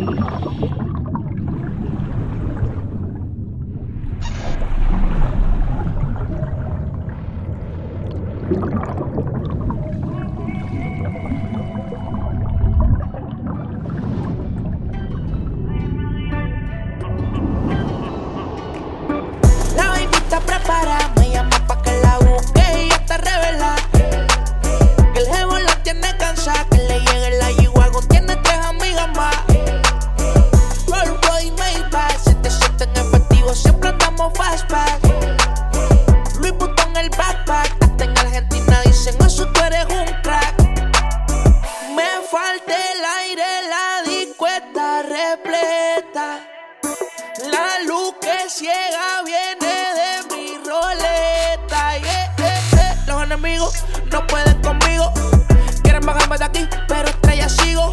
Não invita pra parar. del aire la disco está repleta. La luz que ciega viene de mi roleta. Los enemigos no pueden conmigo. Quieren bajarme de aquí, pero estrella sigo.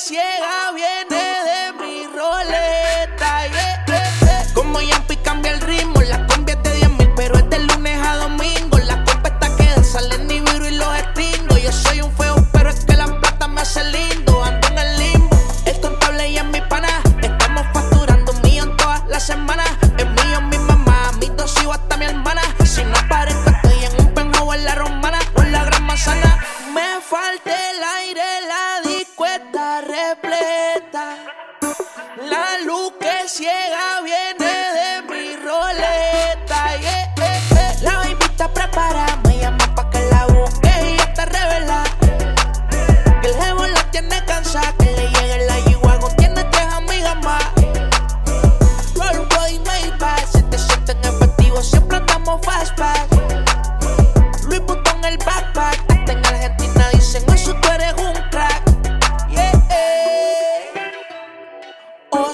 ciega bien luz que ciega bien.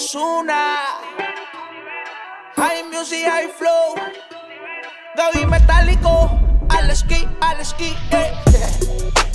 Osuna. High music, high flow. Gaby metálico. Al ski, al ski, eh. eh.